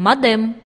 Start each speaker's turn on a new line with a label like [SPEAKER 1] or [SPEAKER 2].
[SPEAKER 1] модем.